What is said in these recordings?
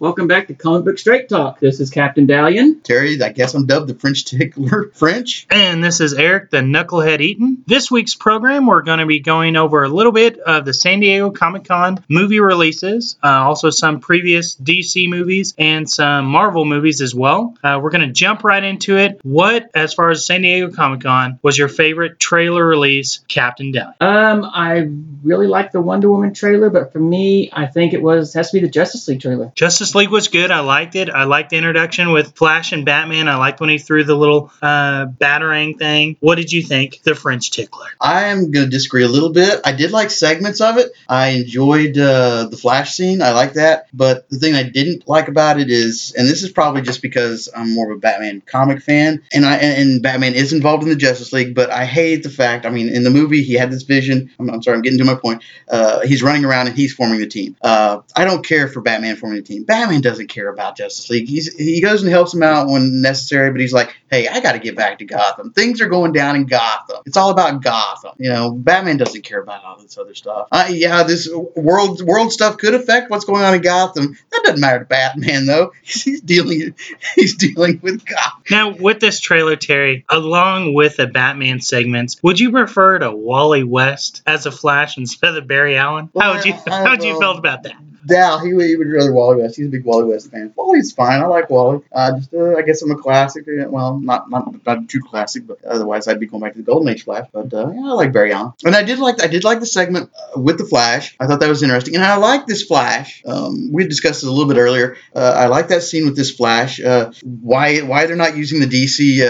Welcome back to Comic Book Straight Talk. This is Captain Dalian. Terry, I guess I'm dubbed the French tickler. French. And this is Eric, the Knucklehead Eaton. This week's program, we're going to be going over a little bit of the San Diego Comic Con movie releases, uh, also some previous DC movies and some Marvel movies as well. Uh, we're going to jump right into it. What, as far as San Diego Comic Con, was your favorite trailer release, Captain Dalian? Um, I really like the Wonder Woman trailer, but for me, I think it was has to be the Justice League trailer. Justice League was good. I liked it. I liked the introduction with Flash and Batman. I liked when he threw the little uh, batarang thing. What did you think? The French tickler. I am going to disagree a little bit. I did like segments of it. I enjoyed uh, the Flash scene. I like that. But the thing I didn't like about it is, and this is probably just because I'm more of a Batman comic fan, and I and Batman is involved in the Justice League, but I hate the fact. I mean, in the movie, he had this vision. I'm, I'm sorry, I'm getting to my point. Uh, he's running around and he's forming the team. Uh, I don't care for Batman forming the team. Batman doesn't care about Justice League. He's he goes and helps him out when necessary, but he's like, hey, I got to get back to Gotham. Things are going down in Gotham. It's all about Gotham. You know, Batman doesn't care about all this other stuff. Uh, yeah, this world world stuff could affect what's going on in Gotham. That doesn't matter to Batman though. He's dealing he's dealing with Gotham. Now, with this trailer, Terry, along with the Batman segments, would you prefer to Wally West as a Flash instead of Barry Allen? How would you Well, how would you felt about that? Dal, he would, he would rather Wally West. He's a big Wally West fan. Wally's fine. I like Wally. Uh, just uh, I guess I'm a classic. uh, Well, not not not true classic, but otherwise I'd be going back to the Golden Age Flash. But uh, yeah, I like Barry Allen, and I did like I did like the segment uh, with the Flash. I thought that was interesting, and I like this Flash. Um, we discussed it a little bit earlier. Uh, I like that scene with this Flash. Why why they're not using the DC.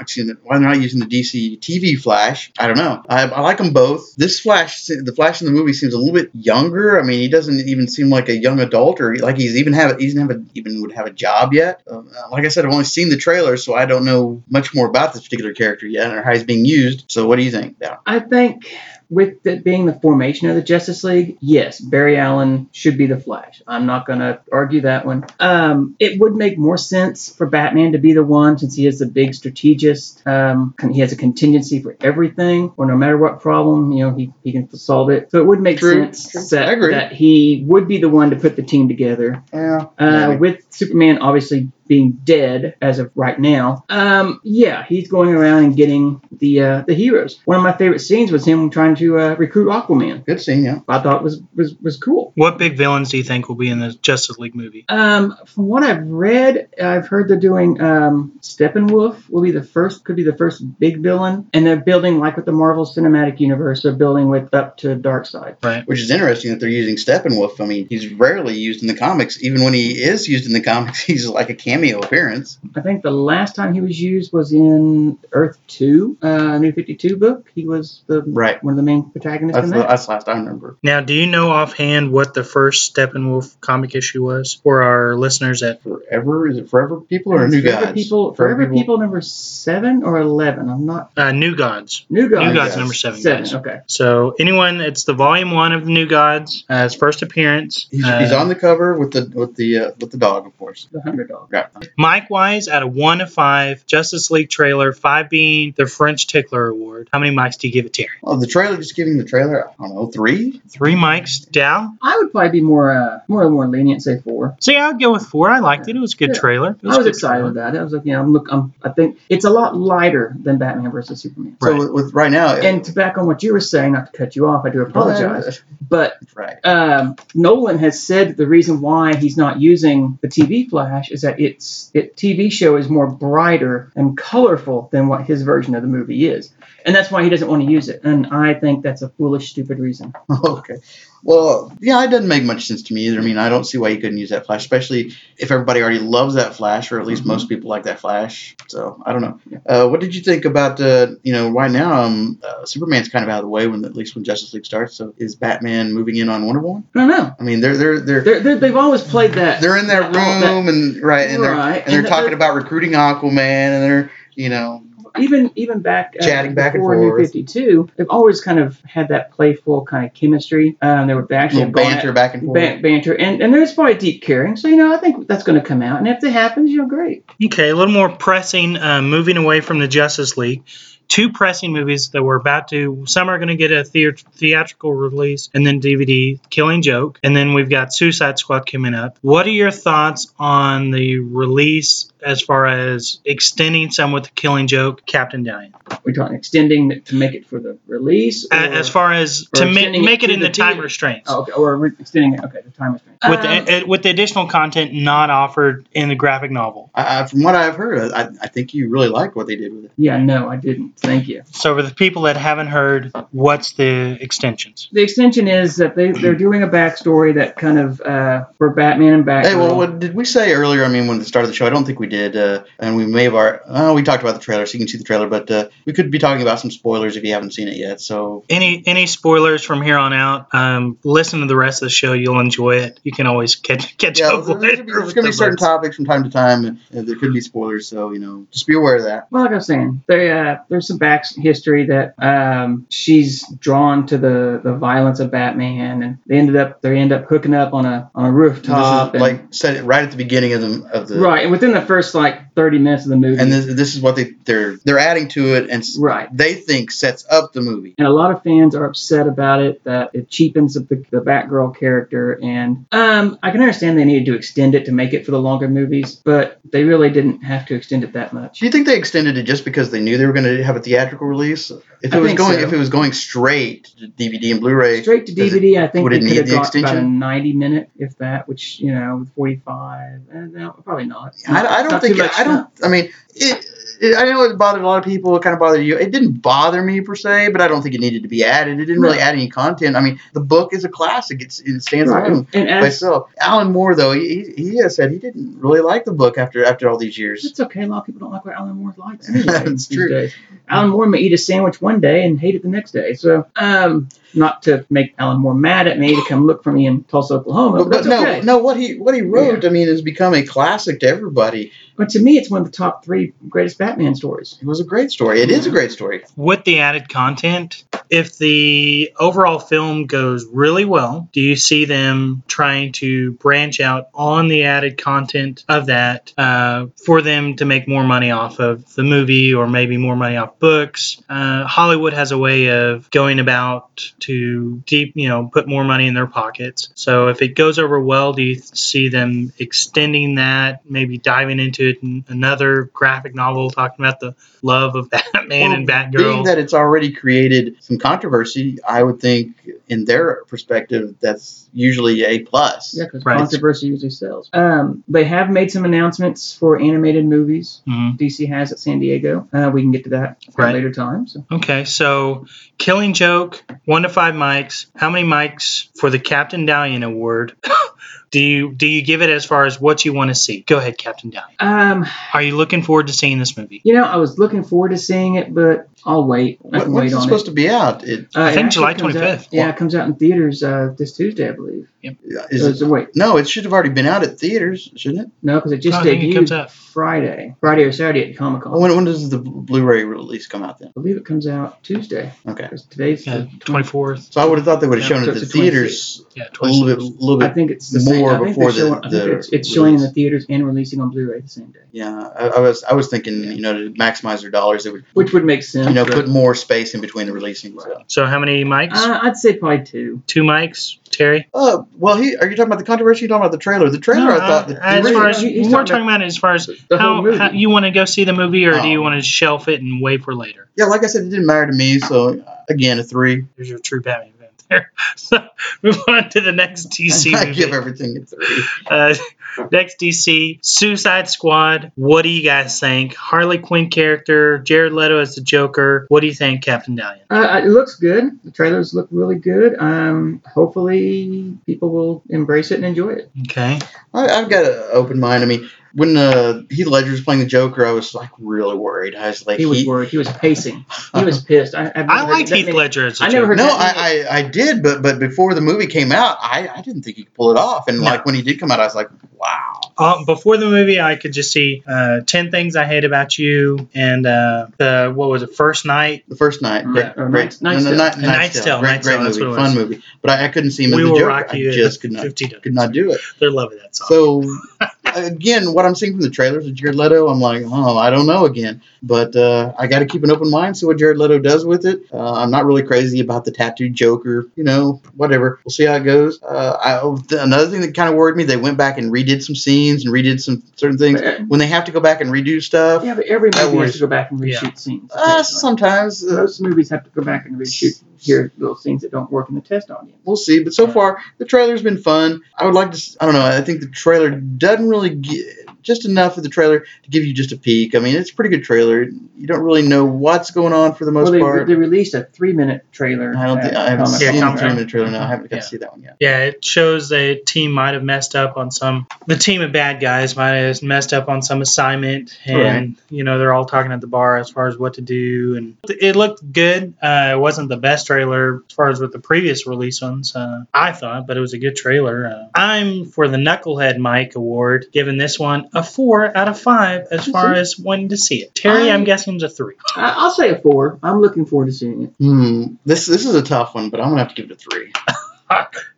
Excuse why they're not using the DC TV Flash? I don't know. I, I like them both. This Flash, the Flash in the movie seems a little bit younger. I mean, he doesn't even seem like a young adult, or like he's even have he's a, even would have a job yet. Um, like I said, I've only seen the trailer, so I don't know much more about this particular character yet or how he's being used. So, what do you think? I think with it being the formation of the Justice League, yes, Barry Allen should be the Flash. I'm not going to argue that one. Um, it would make more sense for Batman to be the one since he is the big strategist. Um, he has a contingency for everything, or no matter what problem, you know, he, he can solve it. So it would make True, sense true. That, that he would be the one to put the team together. Yeah. Uh, with Superman obviously being dead as of right now, um, yeah, he's going around and getting the uh, the heroes. One of my favorite scenes was him trying to uh, recruit Aquaman. Good scene. Yeah. I thought was was was cool. What big villains do you think will be in the Justice League movie? Um, from what I've read, I've heard they're doing um, Steppenwolf will be the first, could be the first big villain, and they're building like with the Marvel Cinematic Universe, they're building with up to Darkseid. Right. Which is interesting that they're using Steppenwolf. I mean, he's rarely used in the comics. Even when he is used in the comics, he's like a cameo appearance. I think the last time he was used was in Earth Two, uh, New Fifty Two book. He was the Right. one of the main protagonists That's in the, that. that's last I remember. Now, do you know offhand what the first Steppenwolf comic issue was for our listeners at Forever? Is it Forever People or New Forever Gods? People, Forever People number seven or eleven. I'm not. uh, New Gods? New Gods. New Gods Gods. number seven. Seven. guys. Okay. So anyone, it's the volume one of the New Gods, uh, his first appearance. He's, Uh, he's on the cover with the with the uh, with the dog, of course. The Hundred Dog. Right. Mike Wise out of one to five, Justice League trailer, five being the French Tickler Award. How many mics do you give it, Terry? Oh, the trailer. Just giving the trailer. I don't know, three. Three mics down. I would probably be more, uh, more, more lenient. Say four. See, I'd go with four. I liked it. It was a good Yeah. trailer. It I was excited trailer. about it. I was like, you know, I'm look, I'm, I think it's a lot lighter than Batman versus Superman. So Right. with, with right now, And to back on what you were saying, not to cut you off, I do apologize, but Right. um, Nolan has said the reason why he's not using the TV Flash is that its it TV show is more brighter and colorful than what his version of the movie is, and that's why he doesn't want to use it. And I think that's a foolish, stupid reason. okay. Well, yeah, it doesn't make much sense to me either. I mean, I don't see why you couldn't use that Flash, especially if everybody already loves that Flash, or at least Mhm. most people like that Flash. So I don't know. Uh, what did you think about uh, you know right now? Um, uh, Superman's kind of out of the way when at least when Justice League starts. So is Batman moving in on Wonder Woman? I don't know. I mean, they're they're they're They're, they're, they've always played that. they're in that that- room and right and they're Right, and they're and talking they're- about recruiting Aquaman and they're you know even even back uh, Chatting back and before New. Fifty Two, they've always kind of had that playful kind of chemistry. Um, they were actually little gone banter at- back and forth. ban- banter, and and there's probably deep caring. So you know, I think that's going to come out, and if it happens, you know, great. Okay, a little more pressing, uh, moving away from the Justice League. two pressing movies that we're about to. Some are going to get a thea- theatrical release and then DVD, Killing Joke, and then we've got Suicide Squad coming up. What are your thoughts on the release as far as extending some with the Killing Joke, Captain Dalian? We're talking extending it to make it for the release. A- or- As far as or to ma- extending it make it in the the time theater. restraints. Oh, okay, or we're extending it. Okay, the time restraint. With, Um, the, with the additional content not offered in the graphic novel. I, I, from what I've heard, I, I think you really like what they did with it. yeah, no, I didn't. Thank you. So, for the people that haven't heard, what's the extensions? The extension is that they they're doing a backstory that kind of uh, for Batman and Batgirl. Hey, well, what did we say earlier? I mean, when the start of the show, I don't think we did, uh, and we may have our. Oh, we talked about the trailer, so you can see the trailer, but uh, we could be talking about some spoilers if you haven't seen it yet. So Any any spoilers from here on out? Um, listen to the rest of the show; you'll enjoy it. You can always catch catch yeah, up there's, with there's it. gonna be, there's gonna be certain topics from time to time, and, and there could be spoilers. So you know, just be aware of that. Well, like I was saying, there, uh, there's some back history that um, she's drawn to the, the violence of Batman, and they ended up they end up hooking up on a on a And rooftop. this is, and- like said it right at the beginning of the of the right, and within the first like 30 minutes of the movie. and this, this is what they they're they're adding to it, and right. they think sets up the movie. And a lot of fans are upset about it that it cheapens the, the Batgirl character. And um, I can understand they needed to extend it to make it for the longer movies, but they really didn't have to extend it that much. Do you think they extended it just because they knew they were going to have a theatrical release? If it I was going, so. if it was going straight to DVD and Blu-ray, Straight to Does it- DVD, I think would it need have the got about a extension? 90 minute, if that, which, you know, 45, eh, no, probably not. I, I don't Not think I don't. Time. I mean, it, it, I know it bothered a lot of people. It kind of bothered you. It didn't bother me per se, but I don't think it needed to be added. It didn't really add any content. I mean, the book is a classic. It's it stands Right. alone And by itself. Alan Moore, though, he, he has said he didn't really like the book after after all these years. it's okay. A lot of people don't like what Alan Moore likes anyway. That's true. days. Alan Moore may eat a sandwich one day and hate it the next day. So, um, not to make Alan Moore mad at me to come look for me in Tulsa, Oklahoma, But, but, no, okay. no, what he what he wrote, I mean, has become a classic to everybody. But to me, it's one of the top three greatest Batman stories. It was a great story. It is a great story. with the added content, if the overall film goes really well, do you see them trying to branch out on the added content of that uh, for them to make more money off of the movie or maybe more money off books? Uh, Hollywood has a way of going about to deep, you know, put more money in their pockets. So if it goes over well, do you see them extending that, maybe diving into it in another graphic novel talking about the love of Batman and Well, Batgirl? Being that it's already created some controversy, I would think, in their perspective, that's usually a plus. Yeah, because Right. controversy usually sells. Um, they have made some announcements for animated movies. Mhm. DC has at San Diego. Uh, we can get to that at Right. a later time. So Okay, so Killing Joke, one to five mics. How many mics for the Captain Dalian Award? do you do you give it as far as what you want to see? Go ahead, Captain Dalian. um, Are you looking forward to seeing this movie? you know, I was looking forward to seeing it, but I'll wait. I can when's wait it on supposed it. to be out? It, Uh, I think actually July 25th. Yeah, it comes out in theaters uh, this Tuesday, I believe. Is Uh, it, wait, no, it should have already been out at theaters, shouldn't it? no, because it just I think it comes out. debuted Friday, Friday or Saturday at Comic Con. When, when does the Blu-ray release come out then? I believe it comes out Tuesday. Okay. today's Yeah, the twenty fourth. So I would have thought they would have Yeah, shown so it at the the theaters Yeah, a little bit, 26th. a little I think it's the same. more I think before they're showing, the- I think the it's, it's showing in the theaters and releasing on Blu-ray the same day, Yeah, I, I was I was thinking, you know, to maximize their dollars, they would, which would make sense. you know, put more space in between the releasing. So. So how many mics? Uh, I'd say probably two. Two mics, Terry. Uh, well, he are you talking about the controversy? You're talking about the trailer? The trailer, No, I thought. The, as far as we're talking about it as far as how, how you want to go see the movie or do you Oh. want to shelf it and wait for later? yeah, like I said, it didn't matter to me. So again, a three. There's your true Batman there. So move on to the next DC I movie. give everything a three. Uh, next DC, Suicide Squad. What do you guys think? Harley Quinn character, Jared Leto as the Joker. What do you think, Captain Dalian? Uh, it looks good. The trailers look really good. Um, hopefully people will embrace it and enjoy it. Okay. I, I've got an open mind. I mean, when uh, Heath Ledger was playing the Joker, I was like really worried. I was like, He was he- worried. He was pacing. He was pissed. I, I've I liked Heath many- Ledger as the I never heard No, that I, I, I did, but but before the movie came out, I, I didn't think he could pull it off. And No. like when he did come out, I was like, wow. Uh, before the movie, I could just see uh, 10 Things I Hate About You and uh, the, what was it, First Night? The first night, great, or great, Knight's- Knight's no, no, Tale. Night- A Knight's Tale, great, Knight's great Tale, that's movie, what it fun was. movie. But I, I couldn't see him as We the Will Joker. Rock You I at just could not, 50 could not do it. They're loving that song. So again, what I'm seeing from the trailers of Jared Leto, I'm like, oh, I don't know again. But uh, I got to keep an open mind, see what Jared Leto does with it. Uh, I'm not really crazy about the tattooed Joker, you know, whatever. We'll see how it goes. Uh, I, another thing that kind of worried me, they went back and redid some scenes and redid some certain things. But, uh, When they have to go back and redo stuff, Yeah, but every movie has to go back and reshoot Yeah. scenes. uh, sometimes. Uh, Most movies have to go back and reshoot here those scenes that don't work in the test audience. we'll see. But so far, the trailer's been fun. I would like to. I don't know. I think the trailer doesn't really get just enough of the trailer to give you just a peek. I mean, it's a pretty good trailer. You don't really know what's going on for the most well, they, part. they released a three-minute trailer. I don't think I haven't Comic-Con. Yeah, seen the three minute trailer. No, I haven't got Yeah. to see that one yet. Yeah, it shows the team might have messed up on some. The team of bad guys might have messed up on some assignment, and Right. you know they're all talking at the bar as far as what to do. And it looked good. Uh, it wasn't the best trailer as far as with the previous release ones. Uh, I thought, but it was a good trailer. Uh, I'm for the Knucklehead Mike Award, giving this one a four out of five as far as when to see it. Terry, I- I'm guessing it's a three. I, I'll say a four. I'm looking forward to seeing it. Hmm. This this is a tough one, but I'm gonna have to give it a three.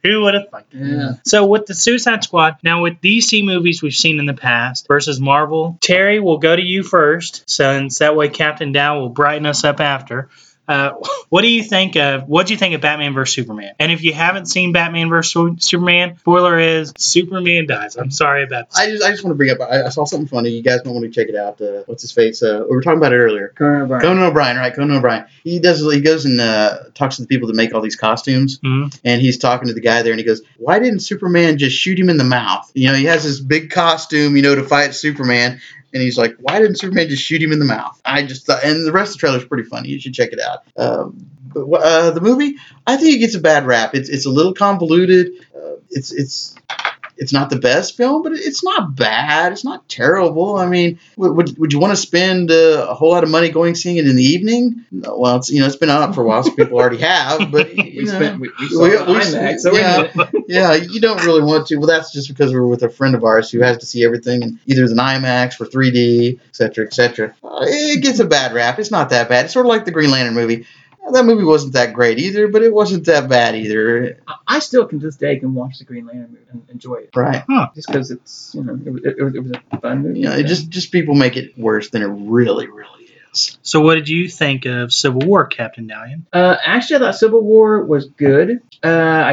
Who would have thought? Yeah. So with the Suicide Squad, now with DC movies we've seen in the past versus Marvel, Terry, we'll go to you first, since that way Captain Dow will brighten us up after. Uh, what do you think of what do you think of Batman vs Superman? And if you haven't seen Batman vs Superman, spoiler is Superman dies. I'm sorry about this. I just I just want to bring up. I, I saw something funny. You guys might want to check it out. Uh, what's his face? Uh, we were talking about it earlier. Conan O'Brien. Conan O'Brien, right? Conan O'Brien. He does. He goes and uh, talks to the people that make all these costumes, Mhm. and he's talking to the guy there, and he goes, "Why didn't Superman just shoot him in the mouth? You know, he has this big costume, you know, to fight Superman." And he's like, "Why didn't Superman just shoot him in the mouth?" I just thought, and the rest of the trailer is pretty funny. You should check it out. Um, but uh, the movie, I think it gets a bad rap. It's it's a little convoluted. Uh, it's it's it's not the best film, but it's not bad. It's not terrible. I mean, would, would, you want to spend uh, a whole lot of money going seeing it in the evening? No, well, it's you know it's been out for a while, so people already have. But We know, spent we, we saw we- IMAX, so yeah. yeah, you don't really want to. Well, that's just because we're with a friend of ours who has to see everything in either an IMAX or 3D, etc., cetera, et cetera. Uh, it gets a bad rap. It's not that bad. It's sort of like the Green Lantern movie. That movie wasn't that great either, but it wasn't that bad either. I- I still can to this day can watch the Green Lantern movie and enjoy it. Right. Huh. Just because it's you know it, was- it, was- it was a fun movie. You know, it just just people make it worse than it really, really is. So what did you think of Civil War, Captain Dalian? Uh, actually, I thought Civil War was good. Uh,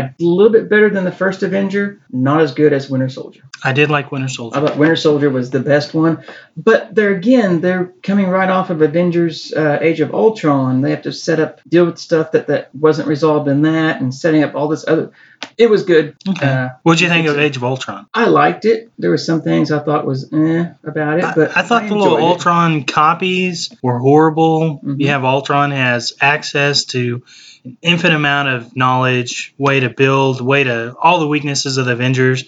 a little bit better than the first Avenger. Not as good as Winter Soldier. I did like Winter Soldier. I thought Winter Soldier was the best one. But there again, they're coming right off of Avengers: uh, Age of Ultron. They have to set up, deal with stuff that that wasn't resolved in that, and setting up all this other. It was good. Okay. Uh, What'd you think of Age of Ultron? I liked it. There were some things I thought was eh about it, I, but I thought the little enjoyed it. Ultron copies were horrible. Mhm. You have Ultron has access to an infinite amount of knowledge, way to build, way to all the weaknesses of the Avengers.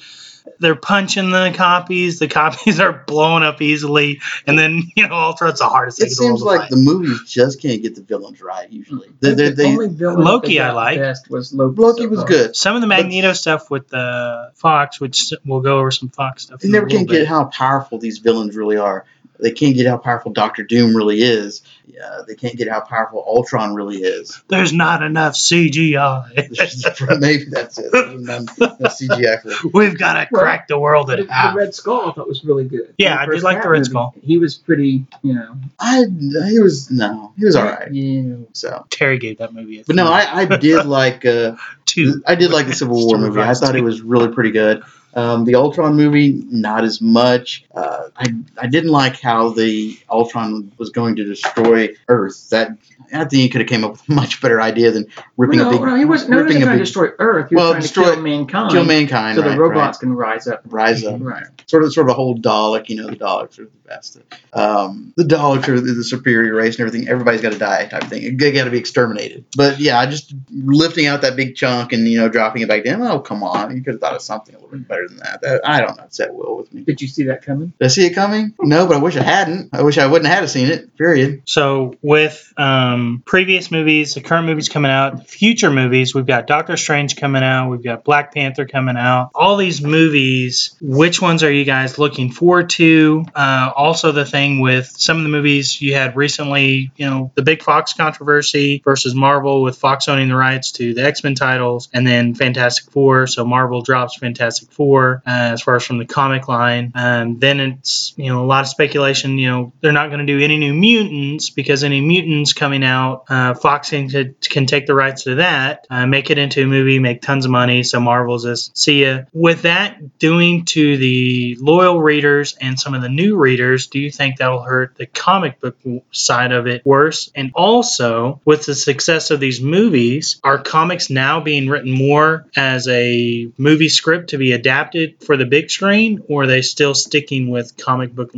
They're punching the copies. The copies are blowing up easily, and then you know Ultron's the hardest thing It in the seems like the movies just can't get the villains right. Usually, I they, think they, the only villain Loki I like. Best was Loki. Loki so was far. good. Some of the Magneto stuff with the Fox, which we'll go over some Fox stuff. They never little can bit. get how powerful these villains really are. They can't get how powerful Doctor Doom really is. Yeah, they can't get how powerful Ultron really is. There's not enough CGI. Maybe that's it. None- no CGI. We've got to Well, crack the world The, in the. Red Skull I thought was really good. Yeah, I did first like the Red movie, Skull. He was pretty, you know. I he was no, he was all right. Yeah. So, Terry gave that movie a but no. I, I did like uh, two. I did like the Civil War movie. I revised thought it was really pretty good. Um, the Ultron movie, not as much. Uh, I I didn't like how the Ultron was going to destroy Earth. That I think he could have came up with a much better idea than ripping no, a big no, he wasn't. No, he wasn't trying to destroy Earth. He was Well, trying destroy- to kill mankind. kill mankind. so right, the robots right. can rise up. rise up. Right. Sort of, sort of a whole Dalek. You know, the Daleks are the best. Um, the Daleks are the, the superior race and everything. Everybody's got to die type of thing. They got to be exterminated. But yeah, just lifting out that big chunk and you know dropping it back down. Oh come on, you could have thought of something a little bit better than that. that I don't know. It's that will with me. Did you see that coming? Did I see it coming? No, but I wish I hadn't. I wish I wouldn't have seen it. Period. So with um, previous movies, the current movies coming out, future movies, we've got Doctor Strange coming out, we've got Black Panther coming out. All these movies, which ones are you guys looking forward to? Uh, also, the thing with some of the movies you had recently, you know, the big Fox controversy versus Marvel with Fox owning the rights to the X Men titles, and then Fantastic Four. So Marvel drops Fantastic Four. Uh, as far as from the comic line. Um, then it's you know a lot of speculation. You know they're not going to do any new mutants because any mutants coming out, uh, Fox can, can take the rights to that, uh, make it into a movie, make tons of money. So Marvel's just see ya. With that doing to the loyal readers and some of the new readers, do you think that'll hurt the comic book side of it worse? And also with the success of these movies, are comics now being written more as a movie script to be adapted for the big screen, or are they still sticking with comic book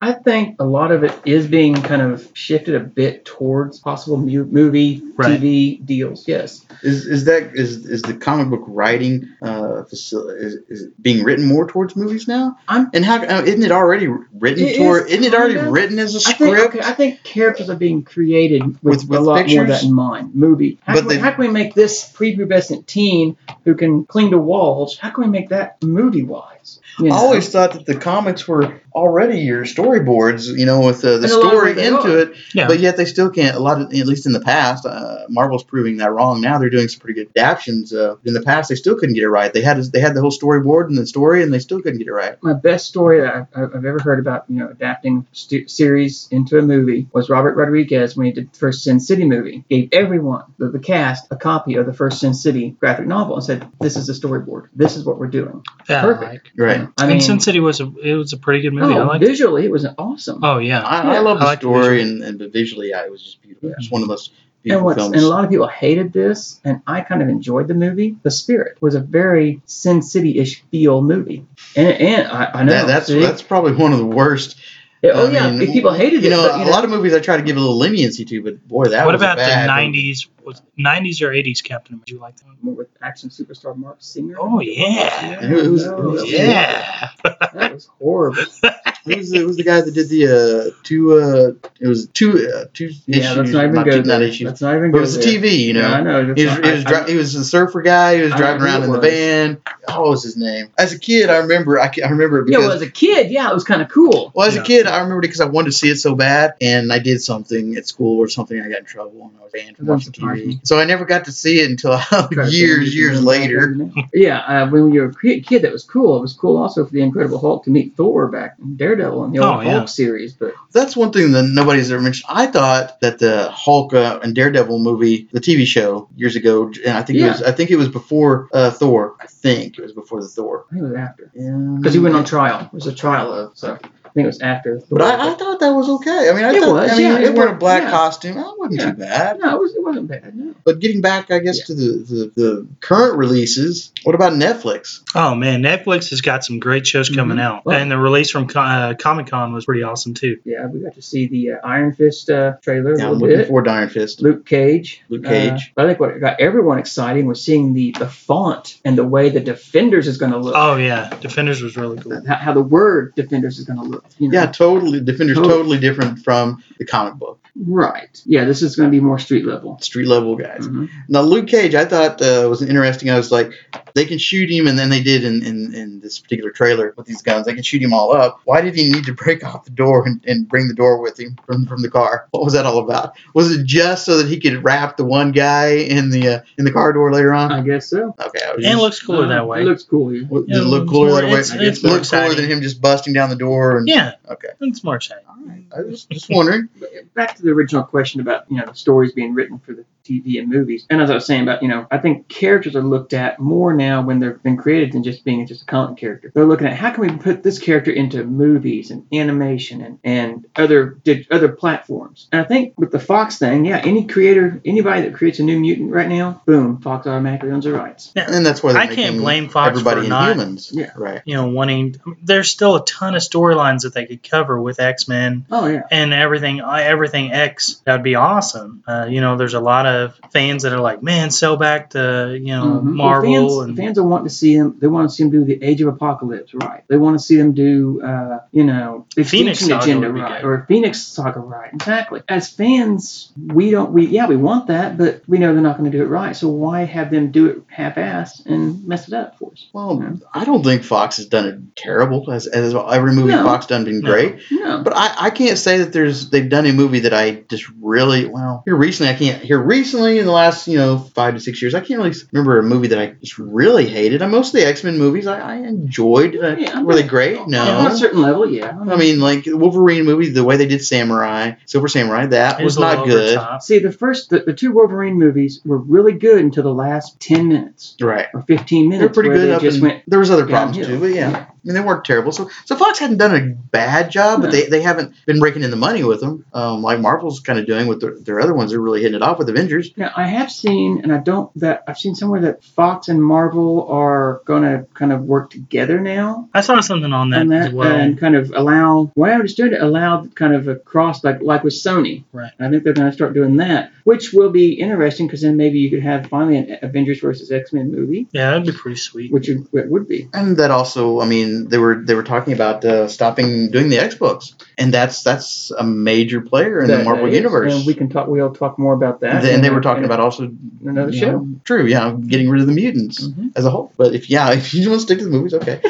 lines? I think a lot of it is being kind of shifted a bit towards possible mu- movie, Right. TV deals. Yes. Is is that is is the comic book writing uh facility is, is it being written more towards movies now? I'm- and how uh, isn't it already written It toward? is Isn't it already kinda. written as a script? think, okay, I think characters are being created with, With- with a lot more of that in mind. Movie. How, But can we, they- how can we make this prepubescent teen who can cling to walls? How can we make that movie wise? You I always thought that the comics were already your storyboards, you know, with uh, the And a lot of story into are. it. Yeah. But yet they still can't. A lot of, at least in the past, uh, Marvel's proving that wrong. Now they're doing some pretty good adaptations. Uh, in the past, they still couldn't get it right. They had they had the whole storyboard and the story, and they still couldn't get it right. my best story that I've, I've ever heard about, you know, adapting st- series into a movie was Robert Rodriguez when he did the first Sin City movie. Gave everyone, the, the cast, a copy of the first Sin City graphic novel and said, "This is the storyboard. This is what we're doing." Yeah, Perfect. like- Right. I mean, mean, Sin City was a it was a pretty good movie. oh, I liked it. visually, it was awesome. Oh yeah. I, Yeah, I love the the story, and, and but visually, yeah, it was just beautiful. It's mm-hmm. one of the most and beautiful what's films. and a lot of people hated this, and I kind of enjoyed the movie. The Spirit was a very Sin City-ish feel movie, and and I, I know That- that's see? that's probably one of the worst. oh I yeah, mean, people hated you it. know, but, a lot of movies I try to give a little leniency to, but boy, that what was about the bad movie. '90s? Was '90s or '80s Captain America? You like that? one? more with action superstar Mark Singer. Oh yeah. And who's- No, who's- was- Yeah. that was horrible. Who was, the, who was the guy that did the uh, two? Uh, it was two uh, two Yeah, issues, let's not even not, go two, not there. issues. Let's not even But it was the. TV, you know. Yeah, I know. He was, not- he, was I- dri- he was the surfer guy. He was I driving around in the van. Oh, what was his name? As a kid, I remember. I, I remember it yeah, because well, as a kid, yeah, it was kind of cool. Well, as Yeah. a kid, I remember it because I wanted to see it so bad, and I did something at school or something. I got in trouble, and I was banned from watching TV. Me. So I never got to see it until years, years later. Yeah, uh, when you were a kid, kid, that was cool. It was cool also for the Incredible Hulk to meet Thor back in Daredevil in the old Oh, yeah. Hulk series. But That's one thing that nobody's ever mentioned. I thought that the Hulk uh, and Daredevil movie, the TV show years ago, and I think it was, I think it was before uh, Thor. I think it was before the Thor. I think it was after Yeah. because he went on trial. It was a trial of so. I think it was after. But I, I thought that was okay. I mean, I It thought, was, I mean, yeah, he it wore a black yeah. costume. That wasn't Yeah. too bad. no, it was. It wasn't bad. No. But getting back, I guess, Yeah. to the, the, the current releases, what about Netflix? Oh man, Netflix has got some great shows coming Mhm. out, Well- and the release from uh, Comic Con was pretty awesome too. Yeah, we got to see the uh, Iron Fist uh, trailer a Yeah, I'm little looking bit. for Iron Fist. Luke Cage. Luke Uh, Cage. but I think what got everyone exciting was seeing the, the font and the way the Defenders is going to look. Oh yeah, Defenders was really cool. how, how the word Defenders is going to look. You know? Yeah, totally. Defender's Totally. totally different from the comic book. Right. Yeah, this is going to be more street level. Street level guys. Mhm. Now, Luke Cage, I thought uh, was interesting. I was like, they can shoot him, and then they did in, in, in this particular trailer with these guns. They can shoot him all up. Why did he need to break off the door and, and bring the door with him from, from the car? What was that all about? Was it just so that he could wrap the one guy in the uh, in the car door later on? I guess so. Okay, I was And it looks cooler Uh, that way. It looks cool. yeah. Well, Yeah, Does it look cooler more- that way? it's- it's it looks cooler than him just busting down the door. And, yeah, Okay. it's more exciting. All right. I was just wondering. Back to the original question about you know the stories being written for the TV and movies, and as I was saying about you know I think characters are looked at more now when they've been created than just being just a comic character. They're looking at how can we put this character into movies and animation and and other dig- other platforms. And I think with the Fox thing, yeah, any creator, anybody that creates a new mutant right now, boom, Fox automatically owns the rights. Yeah, And that's why they're I can't blame Fox everybody for in not- humans. Yeah. Right. You know, wanting there's still a ton of storylines that they could cover with X Men Oh yeah. and everything everything X. That'd be awesome. Uh, you know, there's a lot of fans that are like, man, sell back to you know Mhm. Well, Marvel fans, and fans will want to see them. They want to see them do the Age of Apocalypse right. They want to see them do, uh, you know, the Phoenix Extinction Saga Agenda right, or Phoenix Saga right. Exactly. As fans, we don't. We yeah, we want that, but we know they're not going to do it right. So why have them do it half-ass and mess it up for us? Well, Yeah. I don't think Fox has done it terrible as, as every movie No. Fox done been No. great. No. But I, I can't say that there's they've done a movie that I just really well here recently I can't here recently in the last you know five to six years I can't really remember a movie that I just really hated. I most of the X Men movies I, I enjoyed. Uh, Yeah, were they but- great? On a certain level, yeah. I mean, like Wolverine movie, the way they did Samurai, Silver Samurai, that It was not good. top. See, the first, the, the two Wolverine movies were really good until the last 10 minutes Right. or 15 minutes. They're pretty good. They Up just in- went, there was other problems downhill. too, but yeah. Yeah. I mean, they weren't terrible. So, so Fox hadn't done a bad job, but No. they, they haven't been breaking in the money with them, um, like Marvel's kind of doing with their, their other ones. They're really hitting it off with Avengers. Now I have seen, and I don't that I've seen somewhere that Fox and Marvel are going to kind of work together now I saw something on that, on that, as well. and kind of allow. What I understood it allowed kind of a cross like like with Sony. Right. I think they're going to start doing that, which will be interesting because then maybe you could have finally an Avengers versus X Men movie, yeah, that'd be pretty sweet. which it it would be. And that also, I mean, they were they were talking about uh, stopping doing the X books, and that's that's a major player in That- the Marvel is, universe. and we can talk. We'll talk more about that. and in they were talking about also another show. know, true, yeah, getting rid of the mutants Mhm. as a whole. But if yeah, if you want to stick to the movies, okay.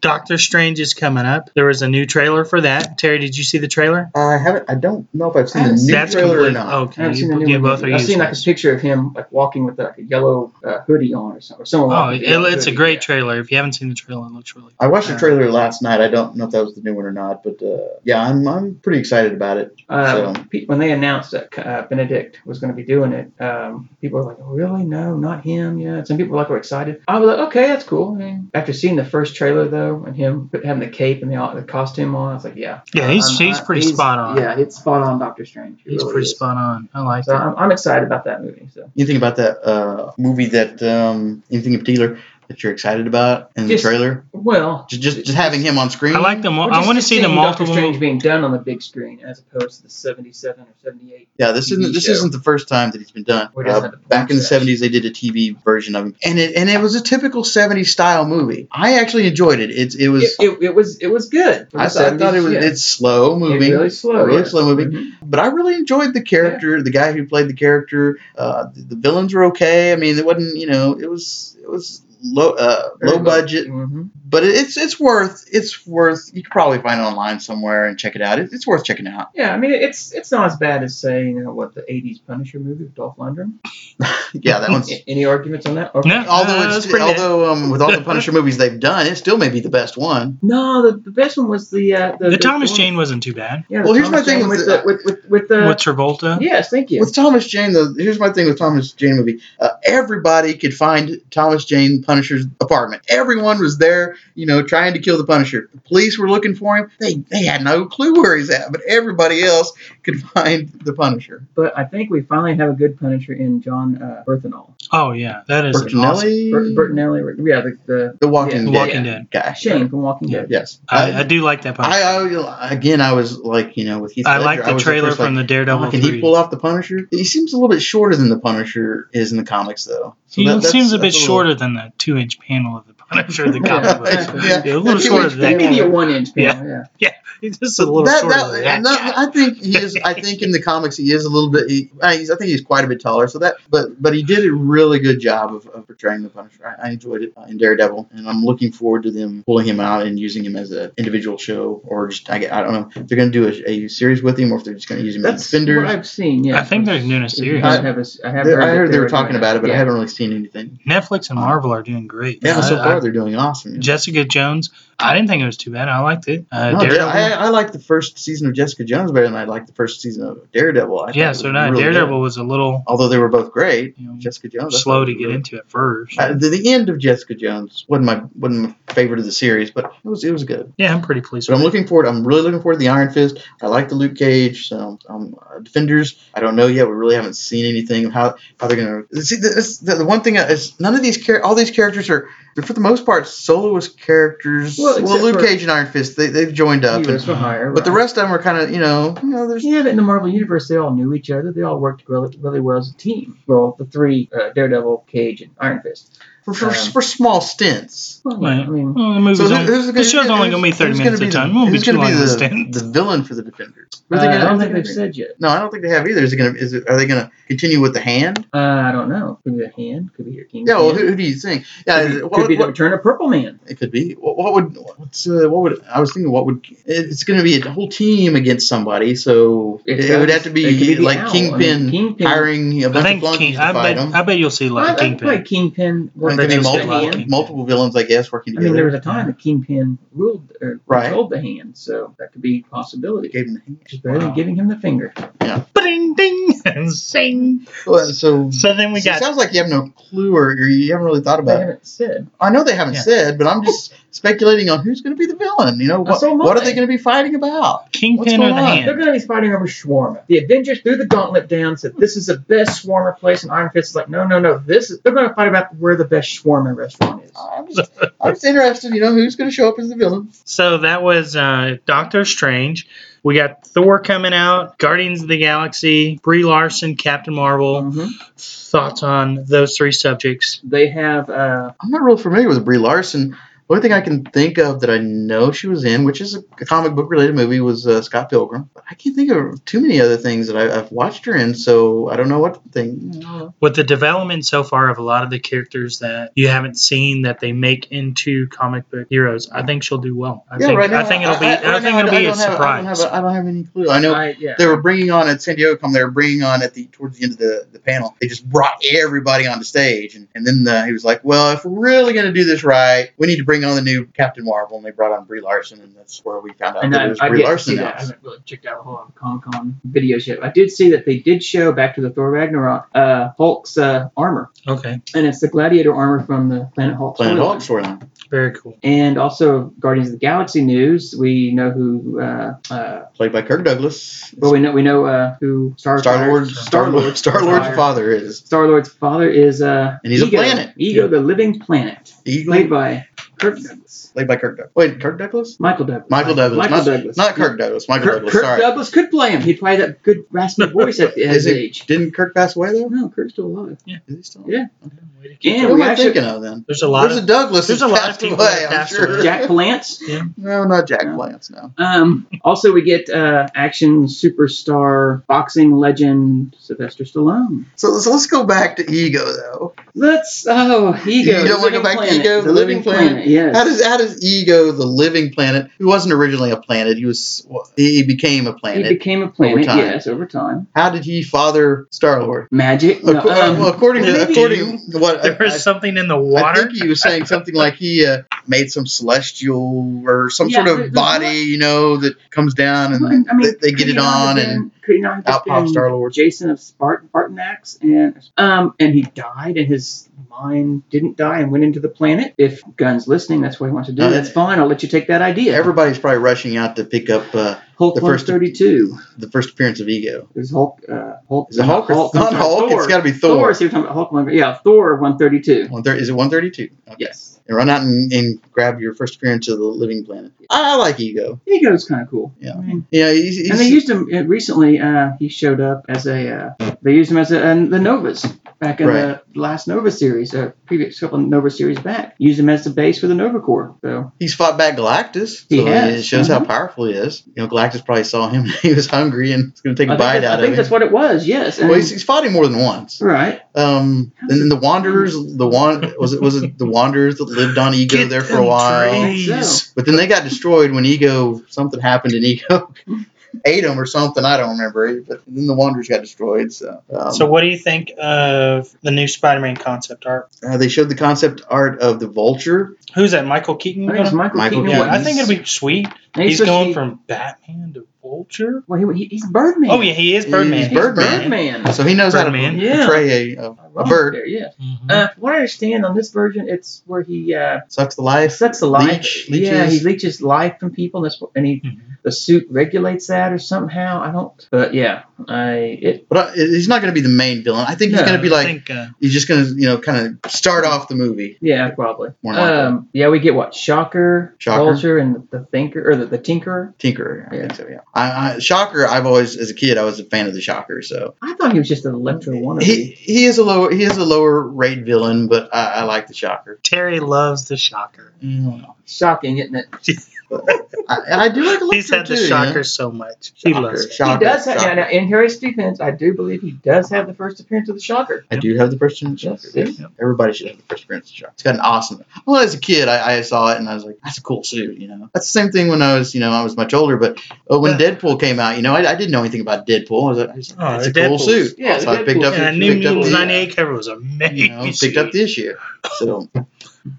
Doctor Strange is coming up. There was a new trailer for that. Terry, did you see the trailer? I haven't. I don't know if I've seen the new That's trailer or complete. not. I Okay, haven't seen the you, new you both are I've seen like a picture of him like walking with like a yellow uh, hoodie on or something. Or someone Oh, it, with a yellow it's a hoodie, great yeah. trailer. If you haven't seen the trailer, it looks really. I watched the Uh, trailer last night. I don't know if that was the new one or not, but uh, yeah, I'm I'm pretty excited about it. Um, So- when they announced that uh, Benedict was going to be doing it, um, people were like, oh, "Really? No, not him." Yeah. Some people were like were excited. I was like, "Okay, that's cool." I mean, after seeing the first trailer though, and him having the cape and the, the costume on, I was like, "Yeah." Yeah, he's I'm- he's I- pretty spot on. Yeah, it's spot on, Doctor Strange. It he's really pretty is. spot on. I like So it. I'm, I'm excited about that movie. So Anything about that uh, movie that um, anything in particular that you're excited about in Just- the trailer? well, Just just, just having him on screen. I like the. Mo- I want to see the seeing Doctor multiple. Strange being done on the big screen as opposed to the 77 or 78. Yeah, this isn't this show. isn't the first time that he's been done. Where he doesn't Uh, back in the punch '70s, they did a TV version of him, and it and it was a typical '70s style movie. I actually enjoyed it. It's it was. It, it, it was it was good. I, thought- I thought it was. yeah. It's slow It moving. really slow, really yeah. slow moving. Mhm. But I really enjoyed the character, the guy who played the character. Uh, the, the villains were okay. I mean, it wasn't, you know, it was it was low uh, Very low budget, Mhm. but it's it's worth it's worth. You could probably find it online somewhere and check it out. It, it's worth checking out. Yeah, I mean it's it's not as bad as say you know what the '80s Punisher movie with Dolph Lundgren. yeah, that one's. Any arguments on that? Okay. No. Although Uh, it's that's although um, with all the Punisher movies they've done, it still may be the best one. No, the, the best one was the uh, the, The Thomas Jane wasn't too bad. Yeah, Well, here's Thomas my thing Jane with with the- the with with, with the With Travolta. yes, thank you. With Thomas Jane, though, here's my thing with Thomas Jane movie. Uh, everybody could find Thomas Jane Punisher's apartment. Everyone was there, you know, trying to kill the Punisher. The police were looking for him. They they had no clue where he's at, but everybody else could find the Punisher. But I think we finally have a good Punisher in John uh, Bernthal. Oh yeah, that is an awesome. Bertinelli, Bert, Bertinelli, yeah, the, the the Walking The Dead Walking Dead. guy. Shane from Walking Yeah. Dead. Yes, I, I do like that. Punisher. I, I again, I was like, you know, with Heath I Ledger, like the was at trailer first like, from the Daredevil Oh, can he 3. pull off the Punisher? He seems a little bit shorter than the Punisher is in the comics, though. So he that- seems a bit that's little- shorter than the two-inch panel of the Punisher in the comic books. Yeah, Yeah, a little that shorter two-inch than that. Maybe a one inch Yeah. panel, yeah. He's just a little that, shorter that, than that. no, I think he is. I think in the comics he is a little bit. He, uh, he's, I think he's quite a bit taller. So that, but but he did a really good job of, of portraying the Punisher. I, I enjoyed it uh, in Daredevil, and I'm looking forward to them pulling him out and using him as an individual show, or just I, I don't know if they're going to do a, a series with him, or if they're just going to use him as That's what I've seen. Yeah, I think they're doing a series. I, have a, I, have They- heard I heard they were were talking doing about it, but I haven't really seen anything. Netflix and Marvel are doing great. Yeah, I- so far I- they're doing awesome. Jessica Jones. I didn't think it was too bad. I liked it. Uh, No, Daredevil. I, I like the first season of Jessica Jones better than I liked the first season of Daredevil. I yeah, so now really good. Daredevil was a little Although they were both great, you know, Jessica Jones slow to get really- into at first. Uh, the, the end of Jessica Jones wasn't my wasn't my favorite of the series, but it was it was good. yeah, I'm pretty pleased But with I'm it. looking forward. I'm really looking forward to the Iron Fist. I like the Luke Cage. So um, uh, Defenders. I don't know yet. We really haven't seen anything of how how they're gonna. See, the, the, the one thing is none of these char- all these characters are for the most part soloist characters. Well, Well, Luke Cage and Iron Fist they they've joined up, He was and, for hire, but the rest of them are kind of you know you know there's Yeah, but in the Marvel universe, they all knew each other. They all worked really, really well as a team. Well, the three: uh, Daredevil, Cage, and Iron Fist. For for, Um, for small stints. Well, Right. I mean, Well, the movie's who- only, who's the show's only going to be 30 minutes gonna at a time. It the- won't be who's gonna be of the, the villain for the Defenders? uh, Are they I don't think they've said yet. No, I don't think they have either. Is it going to? Is it? Are they going to continue with the hand? Uh, I don't know. Could be the hand. Could be your king. Yeah. Well, who, who do you think? Yeah. could be, what, could be the what- return of Purple Man. it could be. What, what would? What's? Uh, what would? I was thinking. What would? It's going to be a whole team against somebody. So it, it would have to be, be like owl. I Kingpin, mean, Kingpin- hiring a bunch of think flunkies King, to I fight bet, him. I bet you'll see a lot I, of Kingpin. Kingpin. It working be you'll see a against the lot of multiple, multiple villains, I guess, working I together. mean, there was a time that Kingpin ruled or Right. controlled the hand, so that could be a possibility. Gave him the hand. Just better than Wow. giving him the finger. Yeah. Ding, ding, and sing. Well, so So then we so it sounds like you have no clue or you haven't really thought They about it. haven't said. I know they haven't Yeah. said, but I'm just speculating on who's going to be the villain. You know, what, so what are they going to be fighting about? Kingpin going or the on? They're going to be fighting over Shawarma. The Avengers threw the gauntlet down, said this is the best shawarma place, and Iron Fist is like, no, no, no. This is they're going to fight about where the best shawarma restaurant is. I'm just, I'm just interested. You know, who's going to show up as the villain? So that was uh, Doctor Strange. We got Thor coming out, Guardians of the Galaxy, Brie Larson, Captain Marvel. Mhm. Thoughts on those three subjects? They have uh, I'm not real familiar with Brie Larson. The only thing I can think of that I know she was in, which is a comic book related movie, was uh, Scott Pilgrim. But I can't think of too many other things that I, I've watched her in, so I don't know what to think. You know, With the development so far of a lot of the characters that you haven't seen that they make into comic book heroes, I think she'll do well. I think I think it'll be I, right think it'll be a have- I don't, have, a- I don't have any clue. I know yeah. they were bringing on at San Diego Comic. They were bringing on at the towards the end of the, the panel. They just brought everybody onto stage, and, and then uh, he was like, "Well, if we're really going to do this right, we need to bring on the new Captain Marvel." And they brought on Brie Larson, and that's where we found out and that I, it was I Brie get to Larson see now. that. I haven't really checked out a whole lot of Comic Con videos yet. I did see that they did show back to the Thor Ragnarok uh, Hulk's uh, armor, Okay, and it's the Gladiator armor from the Planet Hulk. Planet storyline. Hulk storyline, very cool. And also Guardians of the Galaxy news. We know who. Uh, uh, played by Kirk Douglas. well, we know we know uh, who Star Star Lord, Star Lord, Star Lord's father is Star Lord's father is uh, And he's a planet. Ego, the living planet, Eagle, played by Kirk Douglas, played by Kirk Douglas. Wait, Kirk Douglas? Michael Douglas, Michael Douglas, Michael not, Douglas, not Kirk Douglas. Michael Kirk, Douglas. Kirk sorry. Douglas could play him. He'd play that good raspy voice at, at Is his it- age. Didn't Kirk pass away though? No, Kirk's still alive. Yeah. Is he still? Yeah. Way to keep And Who we am I thinking of then? There's a lot There's of a Douglas. there's a lot of passed people away, I'm sure. away. Jack Palance. No, not Jack No. Palance. No. Um, also, we get uh, action superstar boxing legend Sylvester Stallone. So, so let's go back to Ego though. Let's oh Ego. You the don't wanna go living back to Ego, the living planet. Yes. How does how does Ego, the living planet, who wasn't originally a planet, he was he became a planet. he became a planet? time. Yes, over time. how did he father Star Lord? Magic. No, um, well, according to maybe- according to what there was I, something in the water. I think he was saying something like he uh, made some celestial or some Yeah, sort there- of there's body, one- you know, that comes down and I mean, they, they get it on been- and could he not have just out pops Star-Lord. Jason of Spartan, Spartanax, and um, and he died, and his mind didn't die and went into the planet. If Gunn's listening, that's what he wants to do. Uh, that's fine. I'll let you take that idea. everybody's probably rushing out to pick up uh, Hulk the first- 132 the first appearance of Ego. is Hulk. Uh, Hulk. Is it Hulk? or- Hulk. not Hulk. Thor. It's got to be Thor. Thor. So you're talking about Hulk. one- Yeah, Thor 132. One thir- is it 132? Okay. Yes. And run out and, and grab your first appearance of the living planet. I, like Ego. Ego's kind of cool. Yeah. I mean, Yeah, he's, he's, and they used him uh, recently. Uh, he showed up as a. Uh, they used him as a, uh, the Novas back in Right. the last Nova series, a previous couple of Nova series back. Used him as the base for the Nova Corps. So he's fought back Galactus. So He has. it shows how Mhm. powerful he is. You know, Galactus probably saw him. he was hungry and was going to take a I think, bite that's, out I think that's what it was. Yes. And, well, he's, he's fought him more than once. right. Um, and then the Wanderers, the one was it was it the Wanderers that lived on Ego Get there for a while. trees. But then they got destroyed when Ego something happened in Ego ate them or something. I don't remember. But then the Wanderers got destroyed. So, um, So, what do you think of the new Spider-Man concept art? uh, they showed the concept art of the Vulture. Who's that? Michael Keaton? I think it's Michael, Michael Keaton. yeah, I think it'll be sweet. And He's going be- from Batman to Vulture. Well, he, he's Birdman. Oh yeah, he is Birdman. He's He's Birdman. Birdman. So he knows Birdman. how to Yeah. portray a, a, a bird. There, yeah. Mhm. Uh, from what I understand on this version, it's where he uh, Sucks the life. sucks the life. Leech- Yeah, he leeches. leeches life from people, and, that's, what- and he Mhm. The suit regulates that or somehow. I don't. But yeah, I it. But I, he's not going to be the main villain. I think he's No, going to be like think, uh, he's just going to you know kind of start off the movie. Yeah, probably. More. Um, yeah, we get what Shocker, Shocker. Vulture, and the Thinker or the, the Tinkerer. Tinkerer, I Yeah. think so. Yeah. I, I, Shocker. I've always, as a kid, I was a fan of the Shocker. So I thought he was just an Electro wannabe. he he is a lower he is a lower rate villain, but I, I like the Shocker. Terry loves the shocker. Mm, Shocking, isn't it? but I, and I do like Electro He's had the too, you shocker know? so much. He loves it. Shocker, he does have. Shocker. Now, now, in Harry's defense, I do believe he does have the first appearance of the Shocker. I do have the first appearance of Yes, Shocker. yes. yes. Everybody should have the first appearance of the Shocker. It's got an awesome. Well, as a kid, I, I saw it and I was like, "That's a cool suit." You know, that's the same thing when I was, you know, I was much older. But uh, when Yeah. Deadpool came out, you know, I, I didn't know anything about Deadpool. I was like, I was like, Oh, "That's a the cool suit." yeah, so I picked up, And that suit. New picked up the, 98 cover was amazing. you know, picked up the issue. So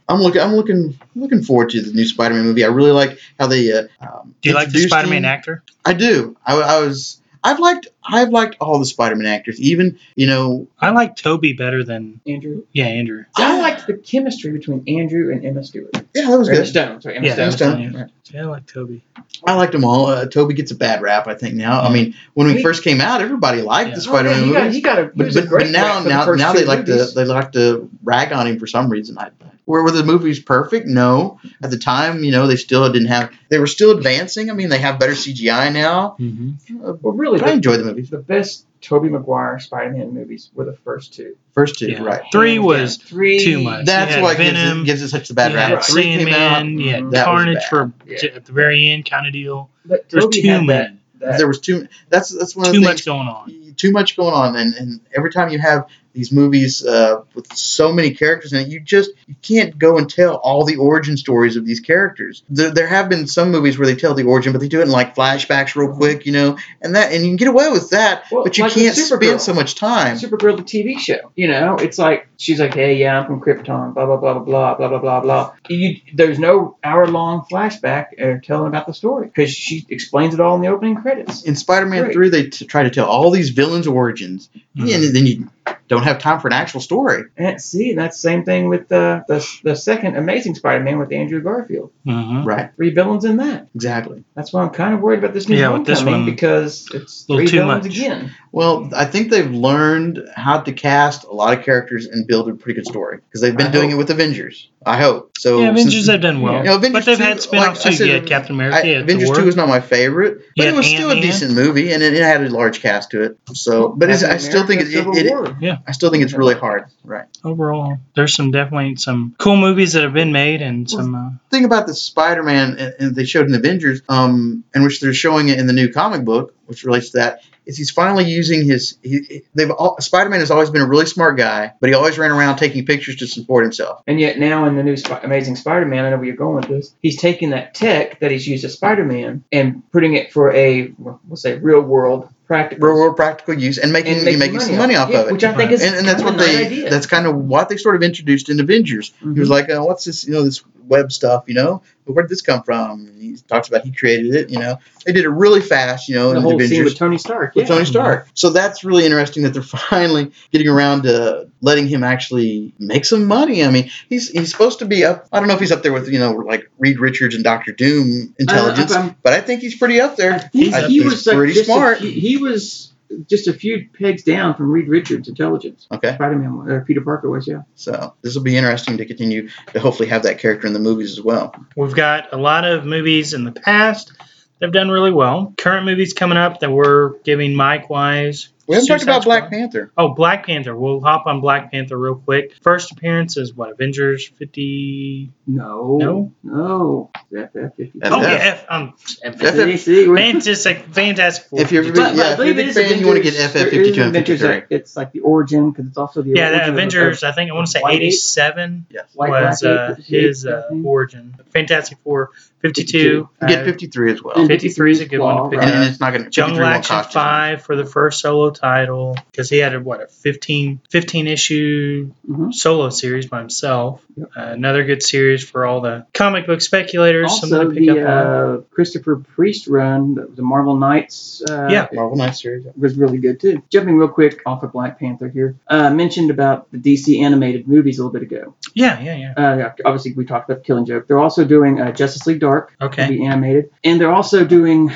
I'm looking, I'm looking, looking forward to the new Spider-Man movie. I really like how they. Uh, um, Do you like the Spider-Man him. actor? I do. I, I was. I've liked. I've liked all the Spider-Man actors. Even you know. I like Tobey better than Andrew. yeah Andrew. See, I liked the chemistry between Andrew and Emma Stewart. Yeah, that was Or Emma good. Stone. Sorry, Emma Yeah, Stone. Emma Stone. yeah. Right. Yeah, I like Tobey. I liked them all. Uh, Tobey gets a bad rap, I think now. I mean, when we He- first came out, everybody liked Yeah. the Oh, yeah, Spider-Man he got, he got a, he But, was a but, great but now, rap the now, first now two they like to they like to rag on him for some reason. I, were, were the movies perfect? No. At the time, you know, they still didn't have. They were still advancing. I mean, they have better CGI now. Mm-hmm. Uh, Well, really, but I the, enjoy the movies. the best Tobey Maguire Spider-Man movies were the first two. First two, Yeah. right? Three Hands was down. three too much. That's Yeah, what gives it, gives it such a bad you rap. had Three came out. Sandman, you had Mhm. That Carnage for Yeah. at the very end kind of deal. But There's Tobey too many. that, that There was too. That's that's one of Too the much going on. Too much going on, and, and every time you have these movies uh, with so many characters in it, you just you can't go and tell all the origin stories of these characters. There, there have been some movies where they tell the origin, but they do it in like flashbacks real quick, you know, and that and you can get away with that, Well, but you like can't spend so much time. Supergirl, the TV show. You know, it's like she's like, "Hey, yeah, I'm from Krypton." Blah blah blah blah blah blah blah blah. You, there's no hour-long flashback uh, telling about the story because she explains it all in the opening credits. In Spider-Man Great. 3, they t- try to tell all these villains' origins, Mhm. and then you don't have time for an actual story. And see, that's the same thing with the the, the second Amazing Spider-Man with Andrew Garfield. Mhm. Right, Three villains in that. exactly. That's why I'm kind of worried about this new Yeah, with this one, because it's three too villains much. again. Well, I think they've learned how to cast a lot of characters and build a pretty good story because they've been I doing hope. it with Avengers. I hope. So Yeah, Avengers since- have done well. Yeah. You know, Avengers but they've 2, had spin-offs like too. said, you had Captain America, I, you Avengers Thor. Two was not my favorite, but You it had was still a decent movie, and it, it had a large cast to it. So, but it's, I still think it, America, it, it, War. I still think it's really hard. Right. Overall, there's some definitely some cool movies that have been made and some. Uh, thing about the Spider-Man, and, and they showed in Avengers, um, in which they're showing it in the new comic book, which relates to that, is he's finally using his. He, they've all, Spider-Man has always been a really smart guy, but he always ran around taking pictures to support himself. And yet now in the new Sp- Amazing Spider-Man, I know where you're going with this. He's taking that tech that he's used as Spider-Man and putting it for a we'll say real world practical. Real world practical use and making and making, making some money off Yeah, of it. which I think is and, and that's what they idea. that's kind of what they sort of introduced in Avengers. He was like, uh, "What's this? You know, this web stuff? You know, where did this come from?" And he talks about he created it. You know, they did it really fast. You know, the in whole Avengers scene with Tony Stark. with yeah. Tony Stark. So that's really interesting that they're finally getting around to letting him actually make some money. I mean, he's he's supposed to be up. I don't know if he's up there with you know like Reed Richards and Doctor Doom intelligence, Uh, but I think he's pretty up there. He, I he think was he's like pretty a smart. he was just a few pegs down from Reed Richards' intelligence. Okay, Spider-Man, or Peter Parker was, yeah. so this will be interesting to continue to hopefully have that character in the movies as well. we've got a lot of movies in the past that have done really well. Current movies coming up that we're giving Mike Wise. We haven't talked about Black Squad. Panther. Oh, Black Panther. We'll hop on Black Panther real quick. First appearance is what? Avengers 50. No. No? No. FF 52. FF. Oh, yeah. F, um, FF. See, we're- fantastic, fantastic. Four. If you're- But, but Yeah, I if you're a it big is fan, you wanna get Avengers- FF there is 52 and Avengers 53. that- It's like the origin because it's also the yeah, origin the of- Avengers. I think I want to say White Ape? 87 Yes. White was Black uh, 58, his uh, I think. origin. Fantastic Four 52. You get uh, 53 as well. 53 is a good one to pick And, up. and it's not going to Jungle Action 5 for the first solo title because he had a, what a 15, 15 issue Mhm. solo series by himself. Yep. Uh, another good series for all the comic book speculators. Also, something to pick the up uh, Christopher Priest run, the, the Marvel Knights, uh, Yeah. Marvel Knights series. was really good too. Jumping real quick off of Black Panther here, uh, mentioned about the DC animated movies a little bit ago. Yeah, yeah, yeah. Uh, obviously, we talked about Killing Joke. They're also doing uh, Justice League Dark. Dark to Okay. be animated, and they're also doing,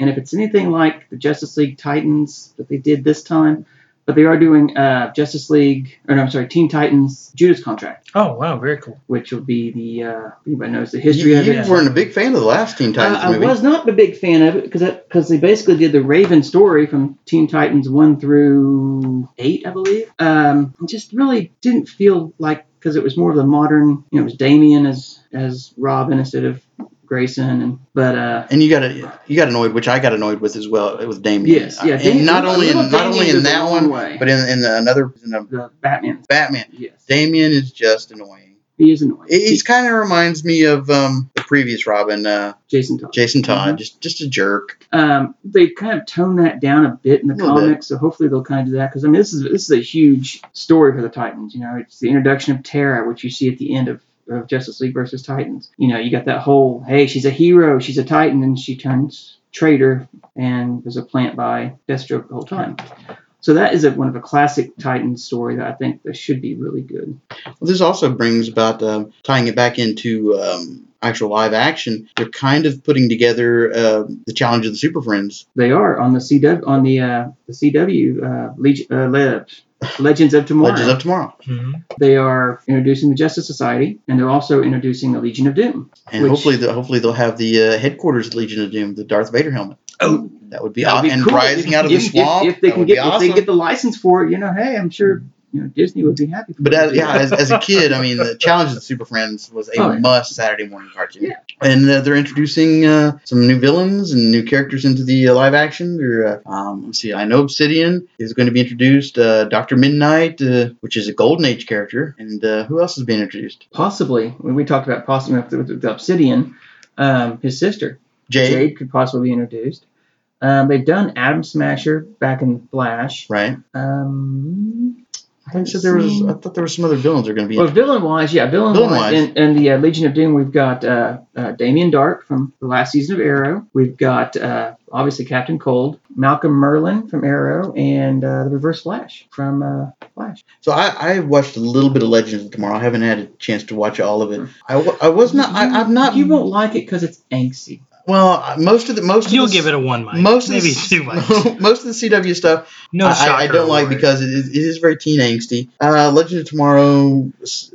and if it's anything like the Justice League Titans that they did this time, but they are doing uh, Justice League, or no, I'm sorry, Teen Titans Judas Contract, Oh wow, very cool. which will be the uh, anybody knows the history you, of you it. weren't a big fan of the last Teen Titans Uh, I movie. was not a big fan of it because because they basically did the Raven story from Teen Titans one through eight, I believe. Um, just really didn't feel like because it was more of the modern. You know, it was Damian as as Robin instead of Grayson, and but uh, and you got you got annoyed, which I got annoyed with as well with Damian. Yes, yeah, And not only in, not only in that one, way. but in, in another in the the Batman. Batman. Yes, Damian is just annoying. he is annoying. He he's kind of reminds me of um, the previous Robin, uh, Jason Todd. Jason Todd, Mm-hmm. just just a jerk. Um, they kind of toned that down a bit in the A little bit. comics, so hopefully they'll kind of do that. Because I mean, this is this is a huge story for the Titans. You know, it's the introduction of Terra, which you see at the end of, of Justice League versus Titans. You know, you got that whole hey, she's a hero, she's a Titan, and she turns traitor and was a plant by Deathstroke the whole time. So that is a, one of a classic Titan story that I think that should be really good. Well, this also brings about um, tying it back into um, actual live action. They're kind of putting together uh, the challenge of the Super Friends. They are on the CW on the uh, the CW uh, Legion, uh, Le- Legends of Tomorrow. Legends of Tomorrow, hmm they are introducing the Justice Society, and they're also introducing the Legion of Doom. and Which- hopefully the, hopefully they'll have the uh, headquarters of Legion of Doom, the Darth Vader helmet. Oh, That would be That'd awesome. be And cool. rising If- out of if, the swamp. If, if they that can would get be if they awesome. get the license for it, you know, hey, I'm sure you know Disney would be happy. But as, yeah, as, as a kid, I mean, the Challenge of the Super Friends was a Oh, yeah. must Saturday morning cartoon. Yeah. And uh, they're introducing uh, some new villains and new characters into the uh, live action. They're, uh, um, let's see, I know Obsidian is going to be introduced. Uh, Doctor Midnight, uh, which is a Golden Age character, and uh, who else is being introduced? possibly when we talked about possibly with, Obsidian, um, his sister Jade, Jade could possibly be introduced. Um, they've done Atom Smasher back in Flash. right? Um, I said there was. I thought there were some other villains that are going to be. Well, villain wise, yeah, villain wise, in, in the uh, Legion of Doom, we've got uh, uh, Damien Darhk from the last season of Arrow. We've got uh, obviously Captain Cold, Malcolm Merlyn from Arrow, and uh, the Reverse Flash from uh, Flash. So I, I watched a little bit of Legends of Tomorrow. I haven't had a chance to watch all of it. I, I was not. I, I'm not. You won't like it because it's angsty. Well, most of the most you'll of the, give it a one, Mike. most maybe of the, two mics. most of the CW stuff No I. I don't like because it is, it is very teen angsty. Uh, Legend of Tomorrow,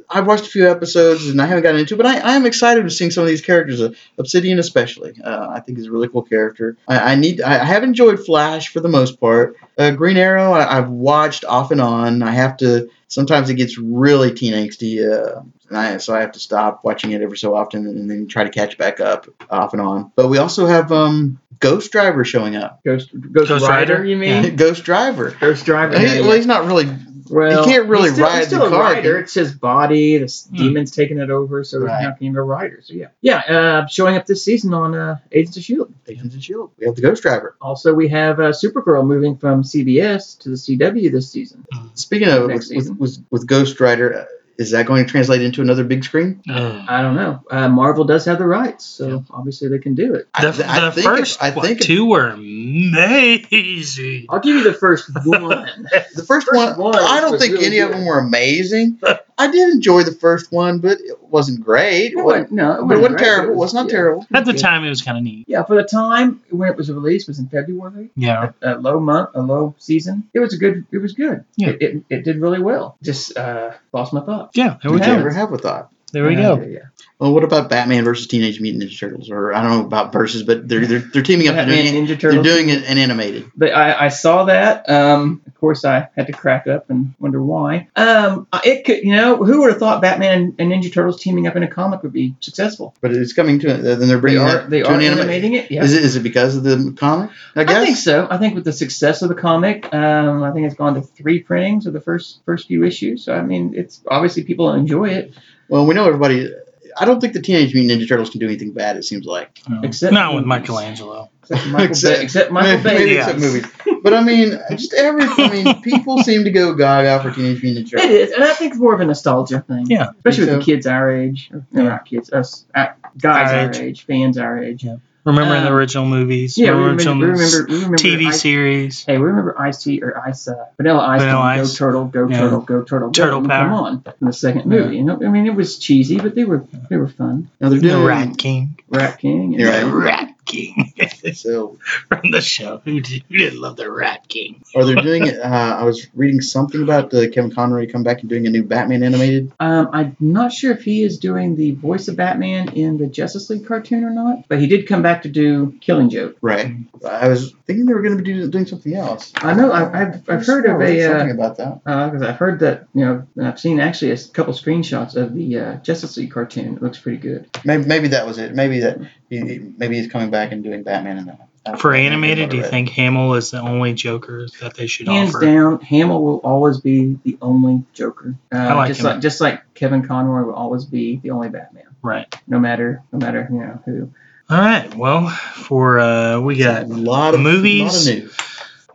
I've watched a few episodes and I haven't gotten into, it, but I, I am excited to seeing some of these characters. Uh, Obsidian especially, uh, I think is a really cool character. I, I need, I, I have enjoyed Flash for the most part. Uh, Green Arrow, I, I've watched off and on. I have to. Sometimes it gets really teen angsty, uh, and I, so I have to stop watching it every so often and then try to catch back up off and on. But we also have um, Ghost Driver showing up. Ghost Ghost, Ghost Rider, Rider? you mean? Ghost Driver. Ghost Driver. He- well, he's not really. Well, he can't really he's still, ride he's still the a car, rider. It's his body. The Hmm. demon's taking it over, so Right. he's not being a rider. So yeah, yeah. Uh, showing up this season on uh, Agents of Shield. Agents of Shield. We have the Ghost Driver. Also, we have uh, Supergirl moving from CBS to the CW this season. Speaking of Next with, with, with, with Ghost Rider, uh, is that going to translate into another big screen? Uh, I don't know. Uh, Marvel does have the rights, so obviously they can do it. I the I the think it- first I what, think it- two were amazing. I'll give you the first one. The first, First one, one I don't think really any of them were amazing. I did enjoy the first one, but it wasn't great. It It wasn't, no, it but it wasn't great, terrible. but It was not yeah. terrible. At the time, it was kind of neat. Yeah, for the time when it was released was in February. Yeah. A low month, a low season. It was a good. It was good. Yeah. It, it, it did really well. Just uh, lost my thought. Yeah. There would Did you ever have a thought? There we Yeah, go. Yeah. Well, what about Batman versus Teenage Mutant Ninja Turtles? Or I don't know about versus, but they're they're, they're teaming up. Batman Ninja they're doing it an animated. But I, I saw that. Um, of course, I had to crack up and wonder why. Um, it could, you know, who would have thought Batman and Ninja Turtles teaming up in a comic would be successful? But it's coming to then they're bringing They are, they to are an animating it. Yeah. Is it is it because of the comic? I guess. I think so. I think with the success of the comic, um, I think it's gone to three printings of the first first few issues. So I mean, it's obviously people enjoy it. Well, we know everybody. I don't think the Teenage Mutant Ninja Turtles can do anything bad. It seems like. Except Not with. Michelangelo. Except Michael Except- Bay. Except Michael Bay. maybe yeah. except movies. But I mean, just every. I mean, people seem to go gaga for Teenage Mutant Ninja Turtles. is, and I think it's more of a nostalgia thing. Yeah. Especially with So- the kids our age, or no, Yeah. not kids, us uh, guys Our our age. age. fans our age. Yeah. Remembering the Um, original movies, Yeah, we original remember. We remember. We remember TV Ice- series. Hey, we remember Ice T or Ice uh, Vanilla Ice. Vanilla Ice. Go turtle, go Yeah. turtle, go turtle. Turtle and power. Come on, in the second Yeah. movie. You know, I mean, it was cheesy, but they were they were fun. Now they're The doing Rat King. Rat King. And, You're The. Rat King So, from the show. Who, did, who didn't love the Rat King? are they doing it? Uh, I was reading something about uh, Kevin Conroy come back and doing a new Batman animated. Um, I'm not sure if he is doing the voice of Batman in the Justice League cartoon or not, but he did come back to do Killing Joke. Right. I was thinking they were going to be do- doing something else. I know. I, I've I've heard of I read a. Uh, something about that. because I've heard that you know I've seen actually a couple screenshots of the uh, Justice League cartoon. It looks pretty good. Maybe, maybe that was it. Maybe that he, maybe he's coming back and doing Batman in that. I- For I- I animated, do you think Hamill is the only Joker that they should Hands offer? down, Hamill will always be the only Joker. Uh, I like just him. like just like Kevin Conroy will always be the only Batman. Right. No matter no matter you know who. All right. Well, for uh, we got a lot of movies. lot of news.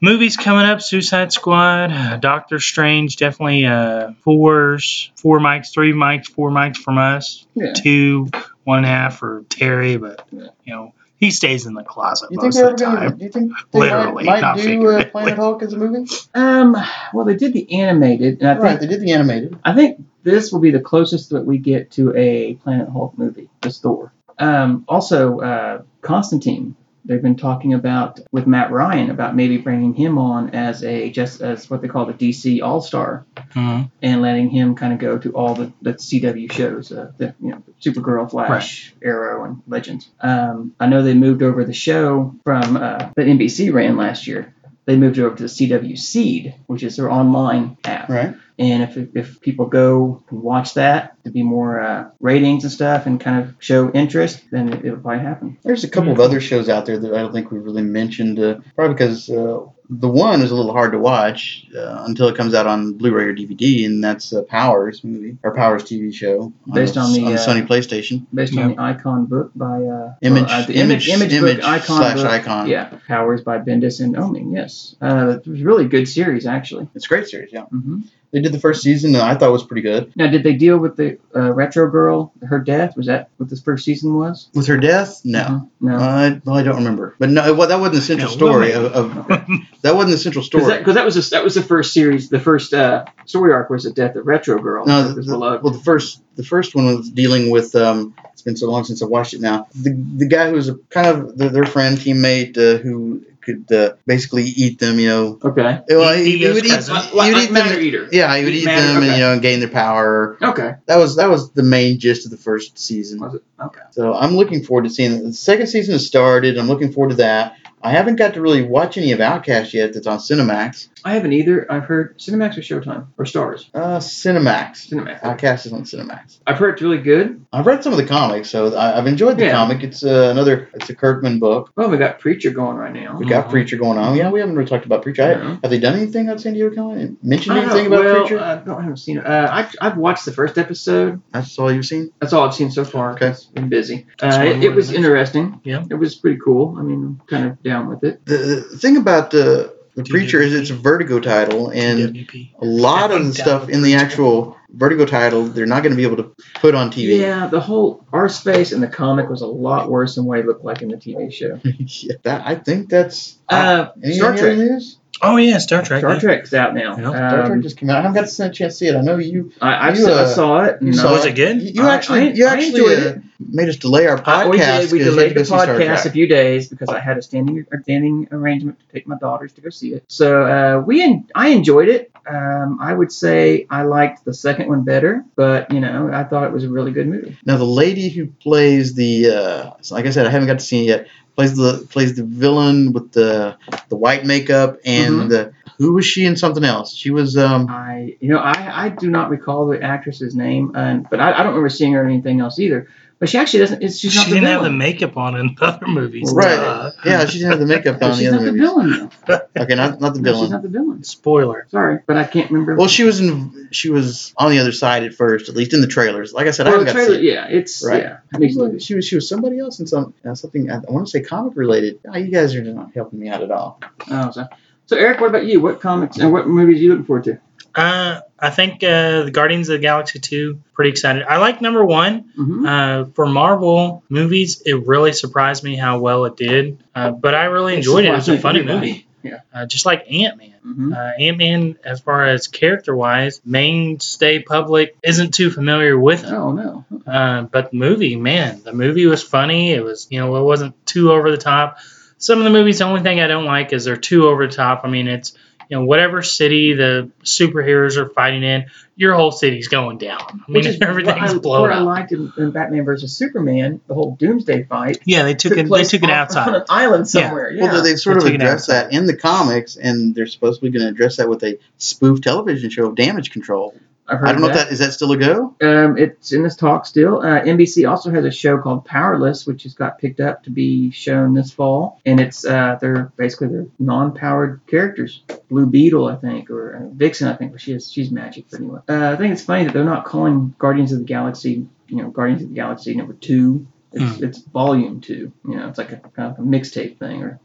movies coming up suicide squad uh, doctor strange definitely uh fours four mics three mics four mics from us Yeah. two one and a half for terry but Yeah. you know he stays in the closet You most they're of ever the going to? time Do you think they Literally, might, not might do uh. Planet Hulk as a movie? Um. Well, they did the animated, and I think Right, they did the animated. I think this will be the closest that we get to a Planet Hulk movie, this Thor. Um, also, uh, Constantine. They've been talking about with Matt Ryan about maybe bringing him on as a just as what they call the DC All Star Mhm. and letting him kind of go to all the, the CW shows, uh, the you know Supergirl, Flash, Arrow, and Legends. Um, I know they moved over the show from uh, that NBC ran last year. They moved over to the CW Seed, which is their online app. Right. And if, if people go and watch that to be more uh, ratings and stuff and kind of show interest, then it, it'll probably happen. There's a couple of other shows out there that I don't think we've really mentioned. Uh, probably because uh, the one is a little hard to watch uh, until it comes out on Blu-ray or DVD, and that's uh, Powers movie or Powers TV show Based on the, on uh, Sony PlayStation. Based on the Icon book by uh, Image, or, uh, the image, image, image, book Icon slash book. icon. Yeah, Powers by Bendis and Oeming. Yes, uh, it was a really good series actually. It's a great series. Yeah, hmm they did the first season, and I thought it was pretty good. Now, did they deal with the uh, retro girl, her death? Was that what this first season was? With her death, no. Mhm. No. I, well, I don't remember, but no, well, that wasn't the central No, story woman. of, of that wasn't the central story. Because that, 'cause that was the, that was the first series, the first uh, story arc was the death of Retro Girl. No, the, the- well, the first the first one was dealing with. Um, it's been so long since I've watched it now. The the guy who was a, kind of their, their friend teammate uh, who could uh, basically eat them. You know, okay. well, He- he, would eat. present. He Like, would like eat them. Eater. Yeah, he would Eat eat matter, them and you know gain their power. Okay. That was that was the main gist of the first season. Was it? Okay. So I'm looking forward to seeing it. The second season has started. I'm looking forward to that. I haven't got to really watch any of Outcast yet. That's on Cinemax. I haven't either. I've heard Cinemax or Showtime or Stars. Uh, Cinemax. Cinemax. Outcast is on Cinemax. I've heard it's really good. I've read some of the comics, so I, I've enjoyed the Yeah. comic. It's uh, another. It's a Kirkman book. Well, we got Preacher going right now. We got Mhm. Preacher going on. Yeah, we haven't really talked about Preacher. I- No. Have they done anything on San Diego Comic? Mentioned I don't anything know. about well, Preacher? I don't I haven't seen it. Uh, I've, I've watched the first episode. That's all you've seen. That's all I've seen so far. Okay. It's been busy. Uh, it, it was interesting. Yeah. It was pretty cool. I mean, kind of down with it. The, the thing about the the DWP. Preacher is it's a Vertigo title, and TWP. a lot of the stuff in the actual Vertigo title, they're not going to be able to put on TV. Yeah, the whole Arseface in the comic was a lot worse than what it looked like in the TV show. Yeah, that I think that's. Uh, any, Star Trek. other news? Oh yeah, Star Trek. Star yeah. Trek's out now. Yeah, Star Um, Trek just came out. I haven't got a chance to see it. I know you. I, I, You, saw, I uh, saw it. You and saw was it good? You, you I- actually, I- you I actually enjoyed uh, it. Made us delay our I- podcast. we did. We 'cause you had delayed the go see Star podcast a few days because I had a standing a standing arrangement to take my daughters to go see it. So uh, we en- I enjoyed it. Um, I would say I liked the second one better, but you know I thought it was a really good movie. Now the lady who plays the, uh, like I said, I haven't got to see it yet. Plays the plays the villain with the the white makeup and Mhm. the who was she in something else? She was um I you know I, I do not recall the actress's name, and but I, I don't remember seeing her in anything else either. But she actually doesn't. She's She not didn't have the makeup on in the other movies. right. Duh. Yeah, she didn't have the makeup on she's the not other the movies. villain. Though. Okay, not not the No, she's not the villain. Spoiler. Sorry, but I can't remember. Well, she was in she was on the other side at first, at least in the trailers. Like I said, I Well, haven't the got trailer, to see. It. yeah, it's Right. yeah. it makes it look- She was she was somebody else in some uh, something. I want to say comic related. Ah, you guys are not helping me out at all. Oh, so, so Eric, what about you? What comics and what movies are you looking forward to? Uh, I think uh, the Guardians of the Galaxy 2, pretty excited. I like number one. hmm Uh, for Marvel movies, it really surprised me how well it did. Uh, but I really enjoyed it. It was a funny movie. Yeah. Uh, just like Ant Man. hmm Uh, Ant Man, as far as character wise, mainstay public isn't too familiar with him. Oh no. Uh, but the movie, man, the movie was funny. It was, you know, it wasn't too over the top. Some of the movies, the only thing I don't like is they're too over the top. I mean, it's, you know, whatever city the superheroes are fighting in, your whole city's going down. I mean, Which is everything's what I, blown what I liked in, in Batman versus Superman, the whole Doomsday fight. Yeah, they took it. They took it outside. on an island somewhere. Yeah. Well, they've sort They of addressed that in the comics, and they're supposedly going to address that with a spoof television show of Damage Control. I've heard I don't know if that. that is that still a go. Um, it's in this talk still. Uh, NBC also has a show called Powerless, which has got picked up to be shown this fall, and it's uh, they're basically they're non-powered characters. Blue Beetle, I think, or uh, Vixen, I think, but she is she's magic. But anyway, uh, I think it's funny that they're not calling Guardians of the Galaxy, you know, Guardians of the Galaxy number two. It's, it's volume two. You know, it's like a kind of a mixtape thing, or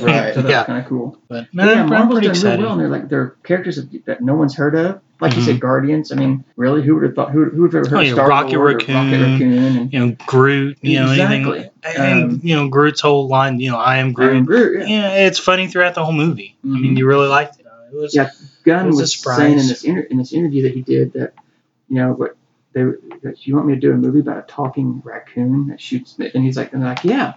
Right. so that's Yeah. kind of cool. But But no, yeah, I'm Marvel's pretty done real well, and they're like they're characters that, that no one's heard of. Like you Mhm. said, Guardians. I mean, really, who would have thought? Who who would have ever heard Oh, of yeah, Star Rocket Lord or Raccoon. Rocket Raccoon and You know, Groot. You know, Exactly. anything. And Um, you know, Groot's whole line. You know, I am Groot. Iron Groot? Yeah. Yeah, it's funny throughout the whole movie. I mean, Mhm. you really liked it. It was. Yeah. Gunn It was was, a surprise. saying in this inter- in this interview that he did that, you know, what they were- that you want me to do a movie about a talking raccoon that shoots, and he's like, and they're like, yeah.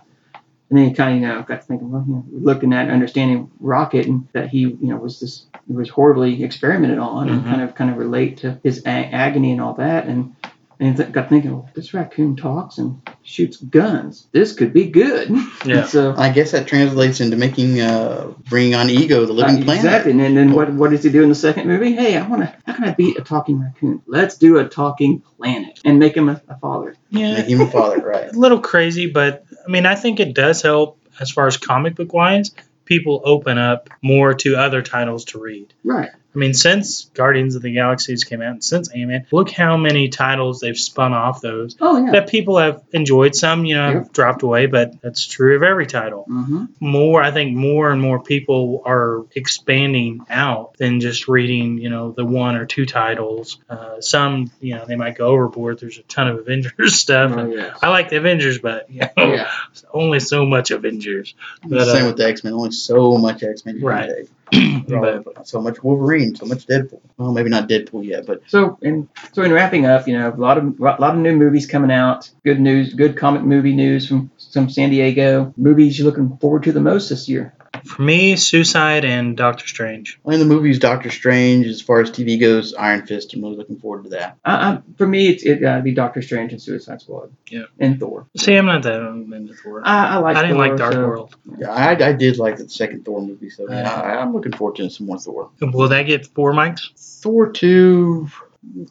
And then he kind of, you know, got to thinking, well, you know, looking at and understanding Rocket and that he, you know, was this was horribly experimented on and Mhm. kind of kind of relate to his a- agony and all that and and th- got thinking, well, this raccoon talks and shoots guns. This could be good. Yeah. so I guess that translates into making uh, bringing on Ego, the living Uh, planet. Exactly. And then, then what, what does he do in the second movie? Hey, I want to, how can I beat a talking raccoon? Let's do a talking planet and make him a, a father. Yeah, Make him a father, right? a little crazy, but I mean, I think it does help as far as comic book wise. People open up more to other titles to read. Right. I mean, since Guardians of the Galaxies came out and since Ant Man, look how many titles they've spun off those Oh, yeah. that people have enjoyed. Some, you know, Yep. dropped away, but that's true of every title. hmm More, I think, more and more people are expanding out than just reading, you know, the one or two titles. Uh, some, you know, they might go overboard. There's a ton of Avengers stuff. Oh, yes. I like the Avengers, but you know, Yeah. only so much Avengers. But, Same uh, with the X Men. Only so much X Men Right. take. But So much Wolverine, so much Deadpool. Well, maybe not Deadpool yet, but So, in so in wrapping up, you know, a lot of a lot of new movies coming out. Good news, good comic movie news from some San Diego movies. You're looking forward to the most this year. For me, Suicide and Doctor Strange. in the movies Doctor Strange, as far as TV goes, Iron Fist. I'm really looking forward to that. Uh, uh, for me, it's it gotta be Doctor Strange and Suicide Squad. Yeah. And Thor. See, I'm not that into Thor. I, I like. I didn't Thor, like Dark so- World. Yeah, I, I did like the second Thor movie, so yeah, Yeah. I, I'm looking forward to some more Thor. Will that get four mics? Thor two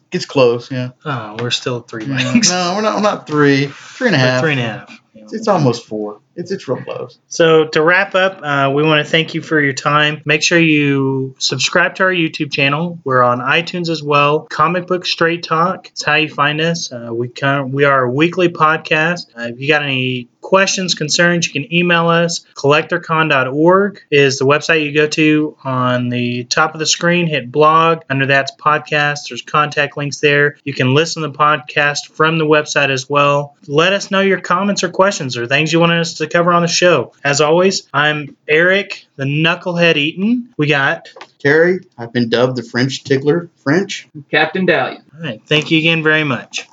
gets close, yeah. Oh, we're still at three no, mics. we're not. I'm not three. Three and a We're half. Three and a half. It's, it's almost four. It's it's real close. So to wrap up, uh, we want to thank you for your time. Make sure you subscribe to our YouTube channel. We're on iTunes as well. Comic Book Straight Talk is how you find us. Uh, we kind we are a weekly podcast. Uh, if you got any questions, concerns, you can email us. CollectorCon.org is the website you go to. On the top of the screen, hit blog. Under that's podcast. There's contact links there. You can listen to the podcast from the website as well. Let us know your comments or questions or things you want us to cover on the show. As always, I'm Eric, the Knucklehead Eaton. We got. Carrie, I've been dubbed the French tickler. French. Captain Dahlia. All right. Thank you again very much.